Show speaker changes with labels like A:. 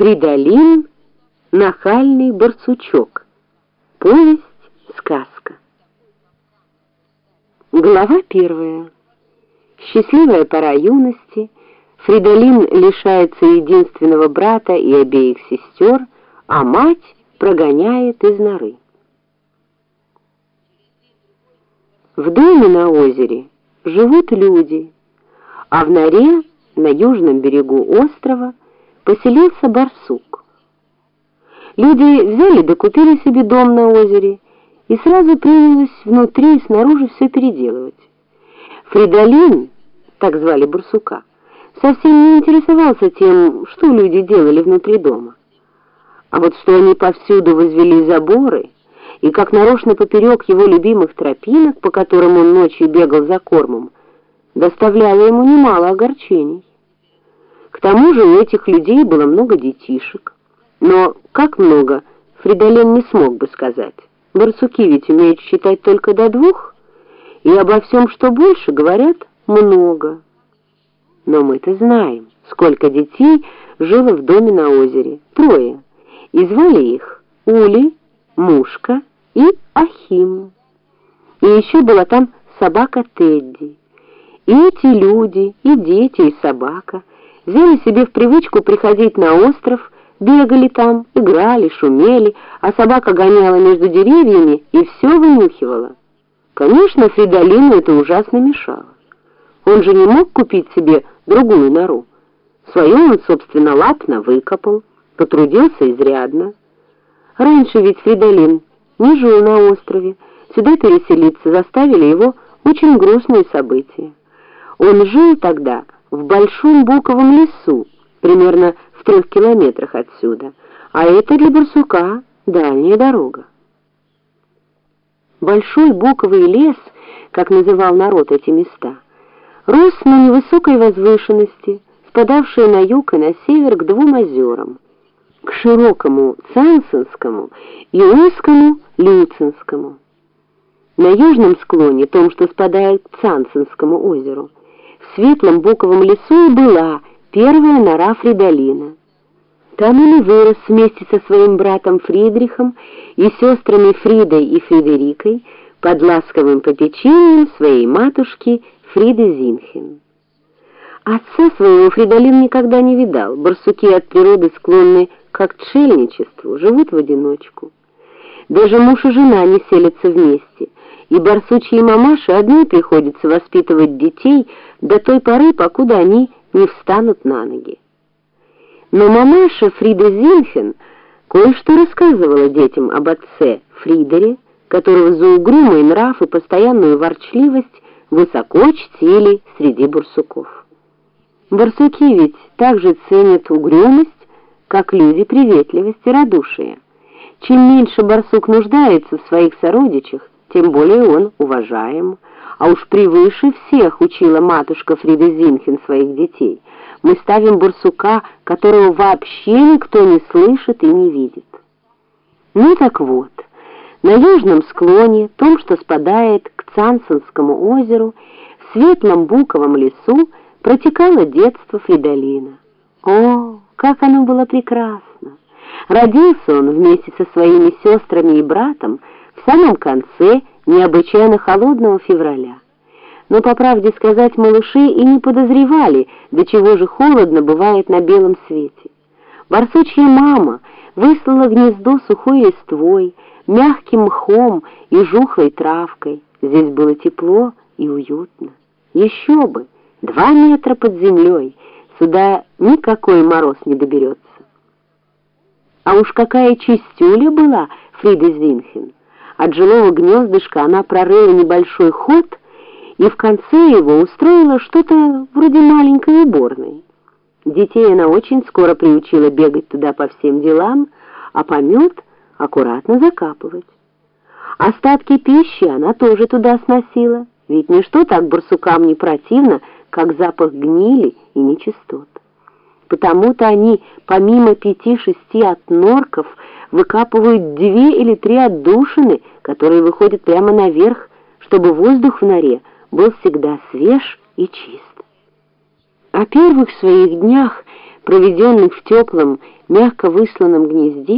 A: Фридолин — нахальный барсучок. Повесть-сказка. Глава первая. Счастливая пора юности. Фридолин лишается единственного брата и обеих сестер, а мать прогоняет из норы. В доме на озере живут люди, а в норе на южном берегу острова поселился барсук. Люди взяли да купили себе дом на озере, и сразу принялось внутри и снаружи все переделывать. Фридолин, так звали барсука, совсем не интересовался тем, что люди делали внутри дома. А вот что они повсюду возвели заборы, и как нарочно поперек его любимых тропинок, по которым он ночью бегал за кормом, доставляло ему немало огорчений. Тому же у этих людей было много детишек. Но как много, Фридолин не смог бы сказать. Барсуки ведь умеют считать только до двух, и обо всем, что больше, говорят много. Но мы-то знаем, сколько детей жило в доме на озере. Трое. И звали их Ули, Мушка и Ахим. И еще была там собака Тедди. И эти люди, и дети, и собака взяли себе в привычку приходить на остров, бегали там, играли, шумели, а собака гоняла между деревьями и все вынюхивала. Конечно, Фридолину это ужасно мешало. Он же не мог купить себе другую нору. Свою он, собственно, лапно выкопал, потрудился изрядно. Раньше ведь Фридолин не жил на острове, сюда переселиться заставили его очень грустные события. Он жил тогда в Большом Буковом лесу, примерно в трех километрах отсюда, а это для барсука дальняя дорога. Большой Буковый лес, как называл народ эти места, рос на невысокой возвышенности, спадавшей на юг и на север к двум озерам, к широкому Цансенскому и узкому Люцинскому. На южном склоне, том, что спадает к Цансенскому озеру, светлом буковом лесу и была первая нора Фридолина. Там он и вырос вместе со своим братом Фридрихом и сестрами Фридой и Фредерикой под ласковым попечением своей матушки Фриды Зинхен. Отца своего Фридолин никогда не видал. Барсуки от природы склонны к отшельничеству, живут в одиночку. Даже муж и жена не селятся вместе – и барсучьей мамаше одной приходится воспитывать детей до той поры, покуда они не встанут на ноги. Но мамаша Фрида Зинфен кое-что рассказывала детям об отце Фридере, которого за угрюмый нрав и постоянную ворчливость высоко чтили среди барсуков. Барсуки ведь также ценят угрюмость, как люди приветливость и радушие. Чем меньше барсук нуждается в своих сородичах, тем более он уважаем. А уж превыше всех учила матушка Фрида Зинхен своих детей. Мы ставим барсука, которого вообще никто не слышит и не видит. Ну так вот, на южном склоне, том, что спадает к Цансонскому озеру, в светлом буковом лесу протекало детство Фридолина. О, как оно было прекрасно! Родился он вместе со своими сестрами и братом в самом конце необычайно холодного февраля. Но, по правде сказать, малыши и не подозревали, до чего же холодно бывает на белом свете. Барсучья мама выслала гнездо сухой листвой, мягким мхом и жухлой травкой. Здесь было тепло и уютно. Еще бы, два метра под землей, сюда никакой мороз не доберется. А уж какая чистюля была Фрида Зинхен! От жилого гнездышка она прорыла небольшой ход и в конце его устроила что-то вроде маленькой уборной. Детей она очень скоро приучила бегать туда по всем делам, а помет аккуратно закапывать. Остатки пищи она тоже туда сносила, ведь ничто так барсукам не противно, как запах гнили и нечистот. Потому-то они, помимо пяти-шести отнорков, выкапывают две или три отдушины, которые выходят прямо наверх, чтобы воздух в норе был всегда свеж и чист. О первых своих днях проведенных в теплом, мягко высланном гнезде,